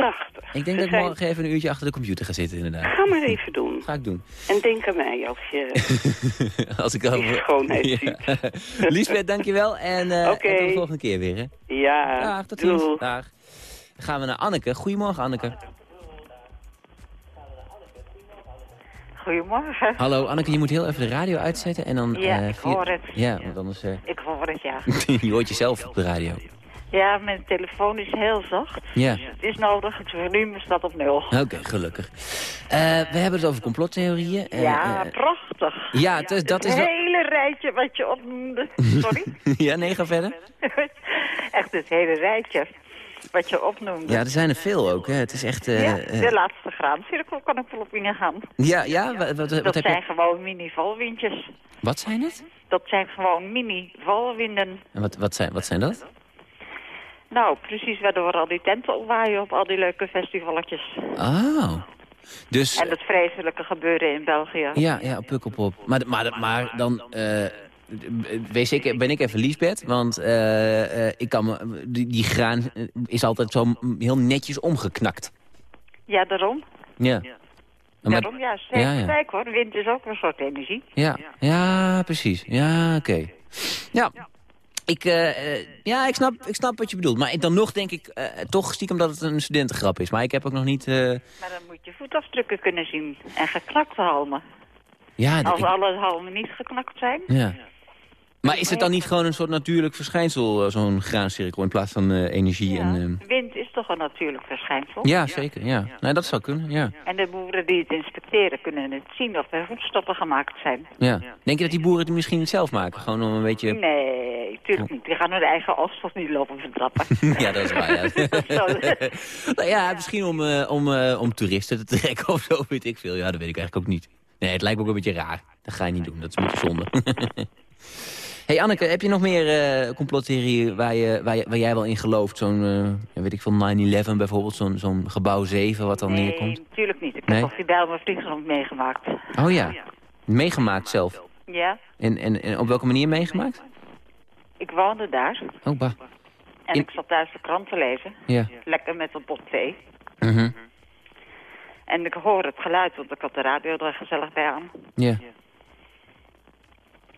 prachtig. Ik denk dat ik zijn- morgen even een uurtje achter de computer ga zitten, inderdaad. Ga maar even doen. (laughs) Ga ik doen. En denk aan mij als je... (laughs) Als ik Die schoonheid ziet. (laughs) Liesbeth, dankjewel. En, eh Oké. en tot de volgende keer weer, hè. Ja, Dag, tot ziens. doei. Dag. Dan gaan we naar Anneke. Goedemorgen, Anneke. Goedemorgen. Hallo, Anneke, je moet heel even de radio uitzetten en dan... Ja, eh, ik hoor het. Ja, want anders... eh, Ik hoor het, ja. je hoort jezelf op de radio. Ja, mijn telefoon is heel zacht. Ja. Dus het is nodig. Het volume staat op nul. Oké, gelukkig. Eh, we hebben het over complottheorieën. Eh, ja, eh, prachtig. ja, het dat is het wel... hele rijtje wat je opnoemde. Sorry? (laughs) ja, nee, ga verder. (laughs) echt het hele rijtje wat je opnoemde. Ja, er zijn er veel ook, hè. Het is echt... Ja, de laatste graancirkel kan ik wel op ingaan. ja, ja, wat, wat, wat Dat heb zijn je... gewoon mini-valwindjes. Wat zijn het? Dat zijn gewoon mini-valwinden. En wat, wat, zijn, wat zijn dat? Nou, precies waardoor al die tenten opwaaien op al die leuke festivaletjes. Oh. Dus... En het vreselijke gebeuren in België. Ja, ja, Pukkelpop. Maar, maar, maar dan wees ik, ben ik even Liesbeth, want eh, eh, ik kan me, die, die graan is altijd zo heel netjes omgeknakt. Ja, daarom. Ja. Daarom, ja. Ze heeft ja, ja. gelijk hoor. Wind is ook een soort energie. Ja, ja, precies. Ja, oké. Ja. Ik, eh, eh, ja, ik snap, ik snap wat je bedoelt. Maar ik- dan nog denk ik eh, toch stiekem dat het een studentengrap is. Maar ik heb ook nog niet... eh, Maar dan moet je voetafdrukken kunnen zien. En geknakte halmen. ja, Als ik- alle halmen niet geknakt zijn. ja. Maar is het dan niet gewoon een soort natuurlijk verschijnsel, eh, zo'n graancirkel, in plaats van eh, energie? En, ehm, Wind is toch een natuurlijk verschijnsel? Ja, zeker. Ja. Nee, dat zou kunnen, ja. En de boeren die het inspecteren kunnen het zien of er voedstoffen gemaakt zijn. ja. Denk je dat die boeren het misschien zelf maken? Gewoon om een beetje... Nee, tuurlijk niet. Die gaan hun eigen toch niet lopen vertrappen. (laughs) Ja, dat is waar, ja. (laughs) (laughs) Nou ja, misschien om, eh, om, eh, om toeristen te trekken of zo, weet ik veel. Ja, dat weet ik eigenlijk ook niet. Nee, het lijkt me ook een beetje raar. Dat ga je niet doen, dat is een beetje zonde. Hey Anneke, heb je nog meer eh complottheorieën waar, je, waar, je, waar jij wel in gelooft? Zo'n, eh, weet ik veel, 9-11 bijvoorbeeld, zo'n zo'n gebouw 7 wat dan nee, neerkomt? natuurlijk niet. Ik Nee? heb al Fidel mijn vliegtuig meegemaakt. Oh ja, meegemaakt zelf. Ja, En, en, en op welke manier meegemaakt? ik woonde daar. Oh, bah. En In- ik zat thuis de krant te lezen. Ja. Lekker met een pot thee. Mhm. En ik hoor het geluid, want ik had de radio er gezellig bij aan. Ja.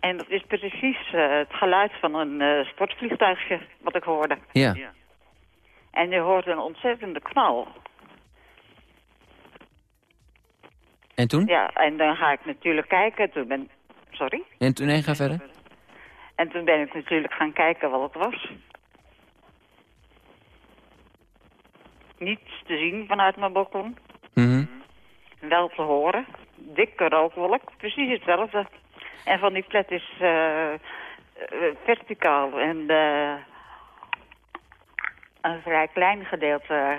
En dat is precies eh, het geluid van een eh, sportvliegtuigje wat ik hoorde. Ja. En je hoort een ontzettende knal. En toen? Ja, en dan ga ik natuurlijk kijken. Toen ben... Sorry? En toen, nee, ga verder. En toen ben ik natuurlijk gaan kijken wat het was. Niets te zien vanuit mijn balkon. Mhm. Wel te horen. Dikke rookwolk. Precies hetzelfde. En van die plet is eh, eh, verticaal. En eh, een vrij klein gedeelte...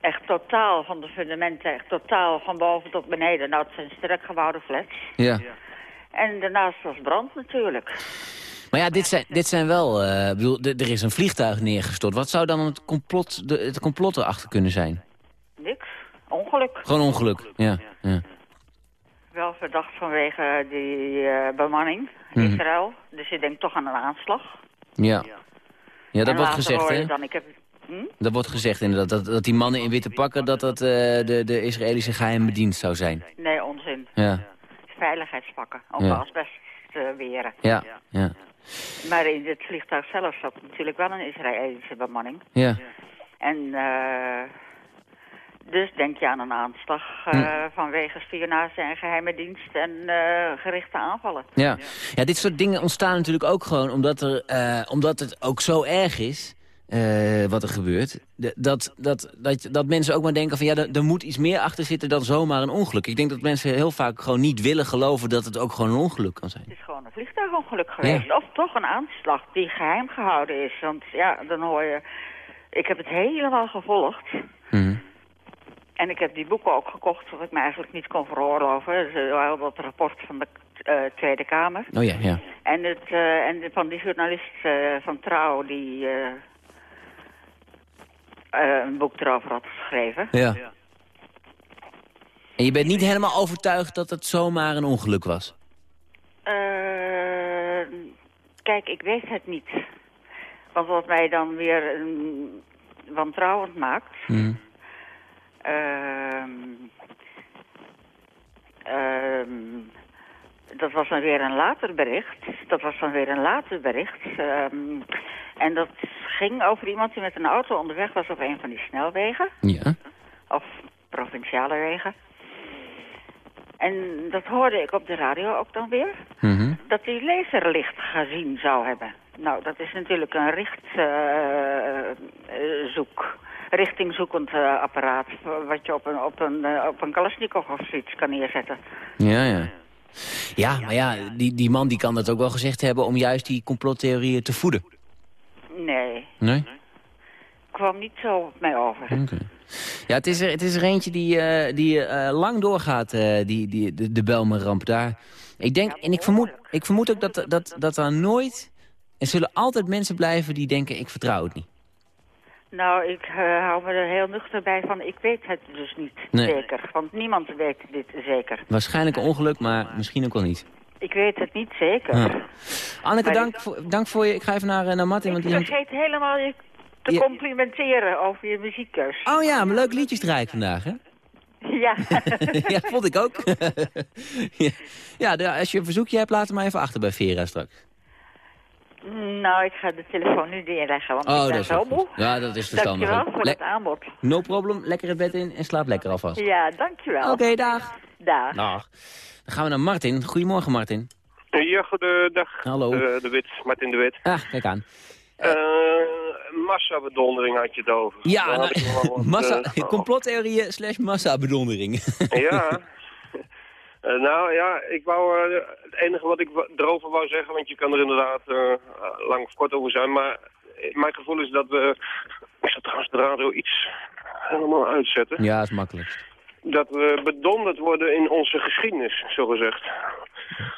Echt totaal van de fundamenten. Echt totaal van boven tot beneden. Nou, het zijn sterk gebouwde flats. Ja. En daarnaast was brand natuurlijk. Maar ja, dit zijn, dit zijn wel... ik bedoel, er is een vliegtuig neergestort. Wat zou dan het complot, de, het complot erachter kunnen zijn? Niks. Ongeluk. Gewoon ongeluk. Ja. ja. Wel verdacht vanwege die eh, bemanning, Mhm. Israël. Dus je denkt toch aan een aanslag. Ja. Ja, dat En wordt gezegd, hè? Dan, ik heb, hm? Dat wordt gezegd inderdaad. Dat, dat die mannen in witte pakken, dat dat eh, de, de Israëlische geheime dienst zou zijn. Nee, onzin. Ja. Veiligheidspakken. Om Ja. asbest te weren. Ja. Ja. Maar in het vliegtuig zelf zat natuurlijk wel een Israëlische bemanning. Ja. En eh, dus denk je aan een aanslag eh, vanwege spionage en geheime dienst en eh, gerichte aanvallen. Ja. ja, dit soort dingen ontstaan natuurlijk ook gewoon omdat, er, eh, omdat het ook zo erg is... wat er gebeurt, dat, dat, dat, dat mensen ook maar denken van... ja, er, moet iets meer achter zitten dan zomaar een ongeluk. Ik denk dat mensen heel vaak gewoon niet willen geloven... dat het ook gewoon een ongeluk kan zijn. Het is gewoon een vliegtuigongeluk geweest. Of toch een aanslag die geheim gehouden is. Want ja, dan hoor je... Ik heb het helemaal gevolgd. Mhm. En ik heb die boeken ook gekocht, wat ik me eigenlijk niet kon veroorloven. Dus, dat rapport van de eh, Tweede Kamer. Oh ja, ja. En, het, eh, en de- van die journalist eh, van Trouw die eh, eh, een boek erover had geschreven. ja. En je bent niet helemaal overtuigd dat het zomaar een ongeluk was? Eh, kijk, ik weet het niet. Want wat mij dan weer mm, wantrouwend maakt... Mhm. Ehm, ehm, dat was dan weer een later bericht. Dat was dan weer een later bericht. Ehm, en dat ging over iemand die met een auto onderweg was op een van die snelwegen. Ja. Of provinciale wegen. En dat hoorde ik op de radio ook dan weer. Mhm. Dat hij laserlicht gezien zou hebben. Nou, dat is natuurlijk een richtzoek, richtingzoekend eh, apparaat... wat je op een, op een, eh, op een Kalashnikov of zoiets kan neerzetten. Ja, ja. Ja, maar ja, die, die man die kan dat ook wel gezegd hebben... om juist die complottheorieën te voeden. Nee, Nee? kwam niet zo op mij over. Ja, het is er, het is er eentje die, eh, die lang doorgaat, die, die, de, de Belmerramp daar. Ik denk, en ik vermoed, ik vermoed ook dat, dat, dat er nooit... Er zullen altijd mensen blijven die denken, ik vertrouw het niet. Nou, ik eh, hou me er heel nuchter bij van, ik weet het dus niet Nee. zeker. Want niemand weet dit zeker. Waarschijnlijk een ongeluk, maar misschien ook wel niet. Ik weet het niet zeker. Ja. Anneke, dank, voor, dank voor je. Ik ga even naar, eh, naar Martin. Want Ik hangt- vergeet helemaal je te Ja. complimenteren over je muziekkeus. Oh ja, maar leuk liedjes draai ik vandaag, hè? Ja. (laughs) ja, vond ik ook. (laughs) ja, als je een verzoekje hebt, laat het maar even achter bij Vera straks. Nou, ik ga de telefoon nu neerleggen, want Oh, ik ben is zo moe. Ja, dat is verstandig. Dankjewel voor Le- het aanbod. No problem, lekker het bed in en slaap lekker alvast. Ja, dankjewel. Oké, dag. Dag. Dag. Dan gaan we naar Martin. Goedemorgen, Martin. Ja, goedendag. Hallo. De, de Wit, Martin de Wit. Ah, kijk aan. Eh, massabedondering had je het over. Ja, nou, (laughs) massa, eh, complottheorieën slash massabedondering. Ja. (laughs) Eh, nou ja, ik wou, eh, het enige wat ik erover wou zeggen, want je kan er inderdaad eh, lang of kort over zijn, maar mijn gevoel is dat we, ik zal trouwens de radio iets helemaal uitzetten, ja, is makkelijk. dat we bedonderd worden in onze geschiedenis, zogezegd.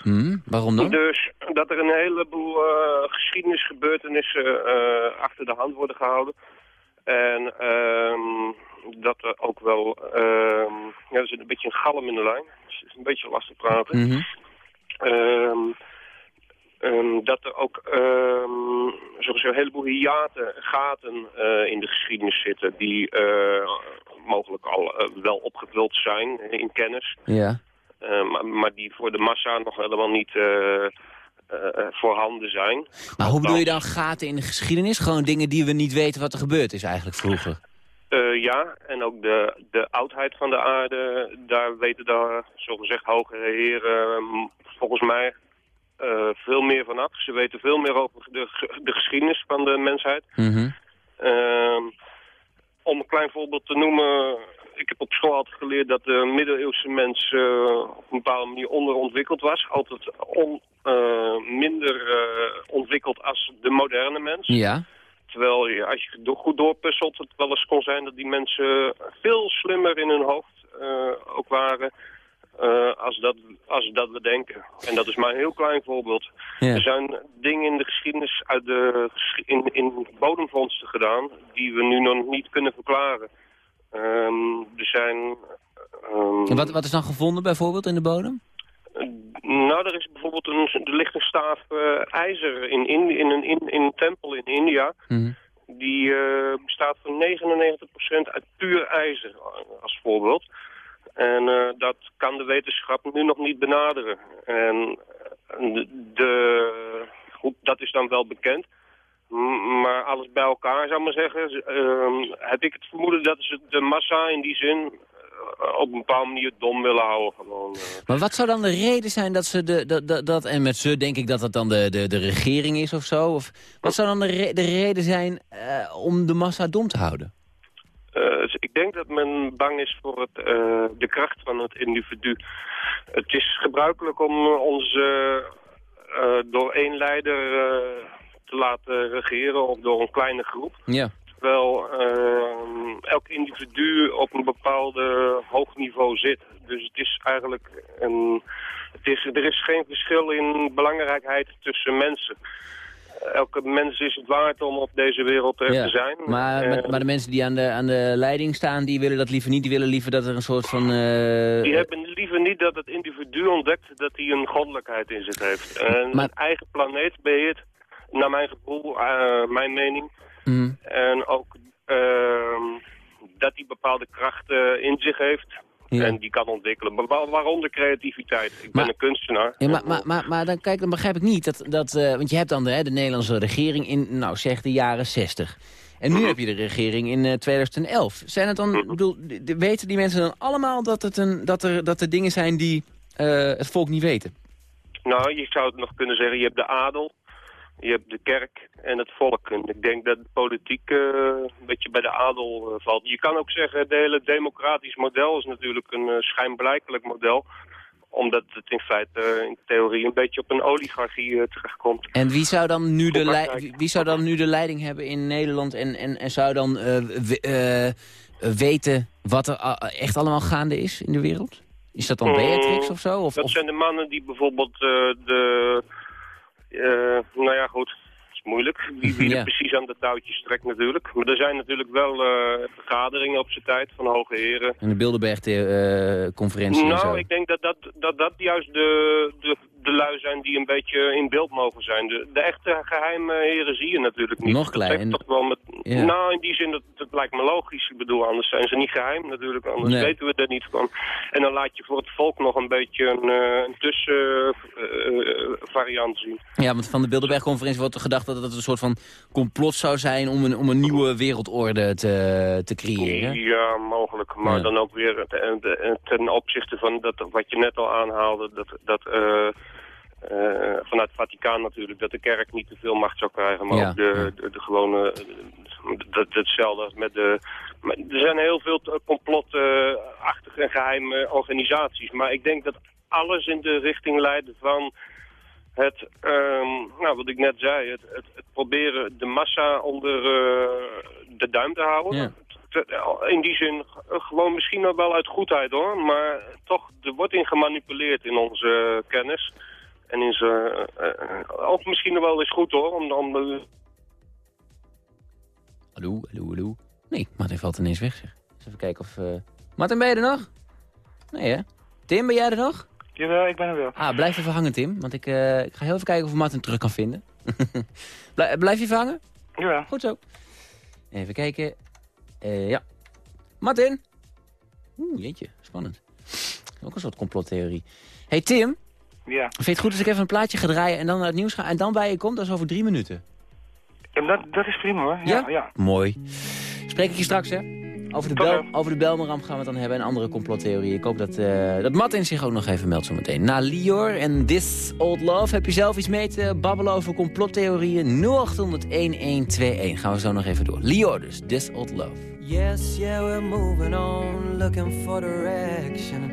Hm, waarom dan? Dus dat er een heleboel geschiedenisgebeurtenissen achter de hand worden gehouden. En ehm, dat er ook wel... ehm, ja, er zit een beetje een galm in de lijn. Dus het is een beetje lastig praten. Mhm. Ehm, ehm, dat er ook um, een heleboel hiaten, gaten eh, in de geschiedenis zitten... die eh, mogelijk al eh, wel opgevuld zijn in kennis. Ja. Maar, maar die voor de massa nog helemaal niet voorhanden zijn. Maar hoe bedoel je dan gaten in de geschiedenis? Gewoon dingen die we niet weten wat er gebeurd is eigenlijk vroeger. Eh, ja, en ook de, de oudheid van de aarde, daar weten de zogezegd hogere heren volgens mij eh, veel meer vanaf. Ze weten veel meer over de, de geschiedenis van de mensheid. Mhm. Ehm, om een klein voorbeeld te noemen, ik heb op school altijd geleerd dat de middeleeuwse mens eh, op een bepaalde manier onderontwikkeld was. Altijd on, minder ontwikkeld als de moderne mens. Ja. Terwijl je, als je goed doorpuzzelt, het wel eens kon zijn dat die mensen veel slimmer in hun hoofd eh, ook waren eh, als, dat, als dat we denken. En dat is maar een heel klein voorbeeld. Er zijn dingen in de geschiedenis uit de, in, in bodemvondsten gedaan die we nu nog niet kunnen verklaren. Ehm, er zijn... ehm, En wat, wat is dan gevonden bijvoorbeeld in de bodem? Nou, er is bijvoorbeeld een, er ligt een staaf eh, ijzer in, in, in, een, in, in een tempel in India. Mhm. Die eh, bestaat van 99% uit puur ijzer, als voorbeeld. En eh, dat kan de wetenschap nu nog niet benaderen. En de, de- goed, dat is dan wel bekend. Maar alles bij elkaar, zou ik maar zeggen, ehm, heb ik het vermoeden dat ze de massa in die zin op een bepaalde manier dom willen houden. Gewoon, eh. Maar wat zou dan de reden zijn dat ze de, dat, dat, dat en met ze denk ik dat het dan de, de, de regering is of zo? Of wat zou dan de, re- de reden zijn eh, om de massa dom te houden? Eh, dus ik denk dat men bang is voor het, eh, de kracht van het individu. Het is gebruikelijk om ons eh, eh, door één leider eh, te laten regeren of door een kleine groep. Ja. Terwijl eh, elk individu op een bepaalde hoog niveau zit. Dus het is eigenlijk een, het is, er is geen verschil in belangrijkheid tussen mensen. Elke mens is het waard om op deze wereld er Ja. te zijn. Maar, maar, de mensen die aan de, aan de leiding staan, die willen dat liever niet. Die willen liever dat er een soort van... eh, Die hebben liever niet dat het individu ontdekt dat hij een goddelijkheid in zich heeft. Maar- een eigen planeet beheert, naar mijn gevoel, eh, mijn mening. Mm. En ook ehm, dat hij bepaalde krachten in zich heeft. Ja. En die kan ontwikkelen, maar wa- waaronder creativiteit. Ik ben een kunstenaar. Ja, maar, maar, maar, maar dan, kijk, dan begrijp ik niet. Dat, dat, eh, want je hebt dan de, hè, de Nederlandse regering in, nou zeg, de jaren 60. En nu heb je de regering in eh, 2011. Zijn het dan, bedoel, weten die mensen dan allemaal dat, het een, dat, er, dat er dingen zijn die eh, het volk niet weten? Nou, je zou het nog kunnen zeggen, je hebt de adel, je hebt de kerk en het volk. En ik denk dat de politiek eh, een beetje bij de adel eh, valt. Je kan ook zeggen, het hele democratisch model is natuurlijk een eh, schijnblijkelijk model. Omdat het in feite in theorie een beetje op een oligarchie terechtkomt. En wie zou dan nu de, wie- wie zou dan nu de leiding hebben in Nederland en, en, en zou dan we- weten wat er echt allemaal gaande is in de wereld? Is dat dan Mm, Beatrix of zo? Of, dat of- zijn de mannen die bijvoorbeeld de... eh, nou ja, goed. Het is moeilijk. Wie, wie (laughs) Ja. er precies aan de touwtjes trekt natuurlijk. Maar er zijn natuurlijk wel eh, vergaderingen op zijn tijd van hoge heren. in de Bilderberg-conferentie en zo? Nou, ik denk dat dat, dat, dat juist de, de, de lui zijn die een beetje in beeld mogen zijn. De, de echte geheime heren zie je natuurlijk niet. Nog klein. toch wel met, Ja. Nou, in die zin, dat, dat lijkt me logisch. Ik bedoel, anders zijn ze niet geheim natuurlijk. Anders Nee. weten we er niet van. En dan laat je voor het volk nog een beetje een, eh, een tussenvariant zien. Ja, want van de Bilderberg-conferentie wordt er gedacht dat het een soort van complot zou zijn om een, om een nieuwe wereldorde te, te creëren. Ja, mogelijk. Maar Ja. dan ook weer ten, ten opzichte van dat, wat je net al aanhaalde, dat, dat eh, vanuit het Vaticaan natuurlijk, dat de kerk niet te veel macht zou krijgen, maar Ja, ook de, de, de gewone, eh, dat, hetzelfde met de, maar er zijn heel veel eh, complotachtige en geheime organisaties, maar ik denk dat alles in de richting leidt van het, ehm, nou wat ik net zei, het, het, het proberen de massa onder eh, de duim te houden. Ja. In die zin eh, gewoon misschien wel uit goedheid hoor, maar toch, er wordt in gemanipuleerd in onze kennis. En in ze, eh, ook misschien wel eens goed hoor, om, om de- Hallo, hallo, hallo. Nee, Martin valt ineens weg, zeg. Eens even kijken of... eh Martin, ben je er nog? Nee, hè? Tim, ben jij er nog? Jawel, ik ben er wel. Ah, blijf even hangen, Tim. Want ik, eh, ik ga heel even kijken of we Martin terug kan vinden. (laughs) Blij- blijf je even hangen? Jawel. Goed zo. Even kijken. Eh, ja. Martin? Oeh, jeetje. Spannend. Ook een soort complottheorie. hey, Tim. Ja. Vind je het goed als ik even een plaatje ga draaien en dan naar het nieuws ga en dan bij je kom? Dat is over drie minuten. En dat, dat is prima hoor. Ja, ja. Mooi. Spreek ik je straks, hè? Over de, bel, over de Belmeram gaan we het dan hebben en andere complottheorieën. Ik hoop dat, eh dat Martin zich ook nog even meldt zometeen. Na Lior en This Old Love heb je zelf iets mee te babbelen over complottheorieën. 0800-1121 gaan we zo nog even door. Lior dus, This Old Love. Yes, yeah, we're moving on, looking for direction.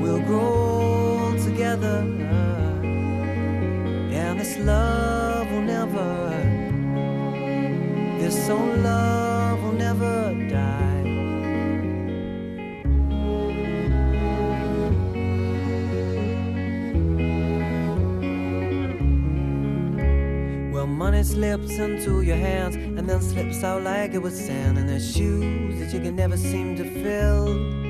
We'll grow together. And this love will never, this old love will never die. Well, money slips into your hands and then slips out like it was sand. And there's shoes that you can never seem to fill.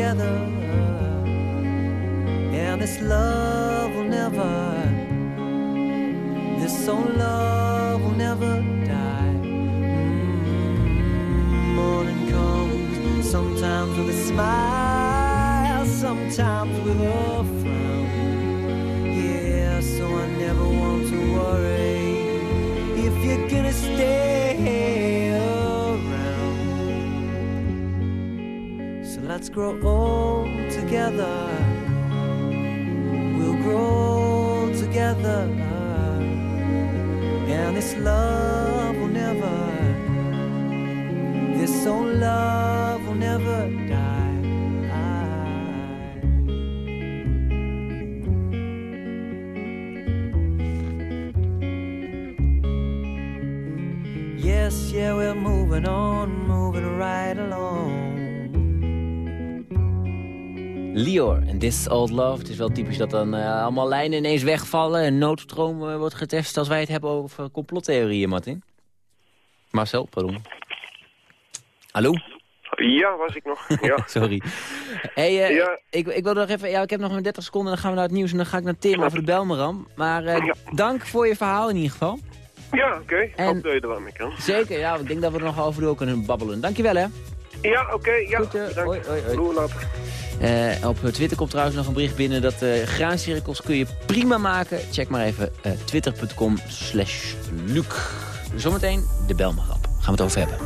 together. And this love will never, this old love will never die. Mm, morning comes sometimes with a smile, sometimes with a Grow old together. We'll grow old together. And this love will never, this old love will never die. Yes, yeah, we're moving on, moving right along. Lior en This Old Love. Het is wel typisch dat dan eh, allemaal lijnen ineens wegvallen... en noodstroom eh, wordt getest als wij het hebben over complottheorieën, Martin. Marcel, pardon. Hallo? Ja, was ik nog. Ja. (laughs) Sorry. Hey, eh, Ja. ik, ik wil nog even... Ja, ik heb nog maar 30 seconden, dan gaan we naar het nieuws... en dan ga ik naar Tim over de Belmeram. Maar dank voor je verhaal in ieder geval. Ja, oké. Ik En- hoop dat je er wel mee kan. Zeker, ja, ik denk dat we er nog over door kunnen babbelen. Dankjewel, hè. Ja, oké. Ja, Goed, bedankt. Hoi, eh, op Twitter komt trouwens nog een bericht binnen dat uh, graancirkels kun je prima maken. Check maar even eh, twitter.com slash Luc. Zometeen de Belmarap. Gaan we het over hebben.